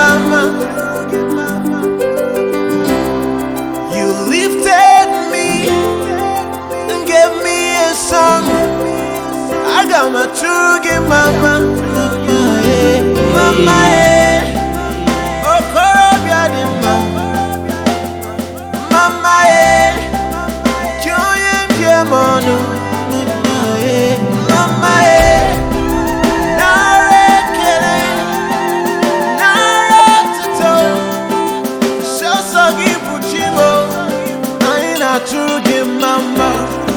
mama. You lifted me and gave me a song. I got my true mama. Anyị na-atụrụ gị mma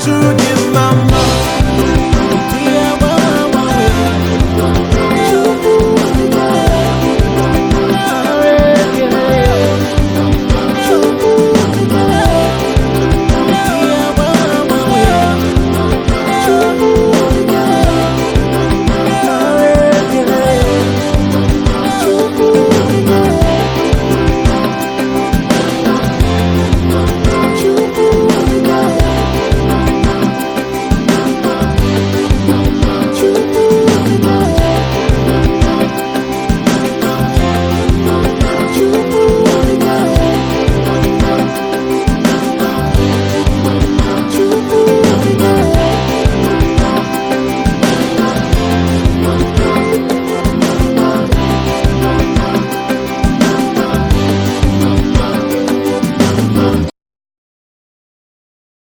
to give my mom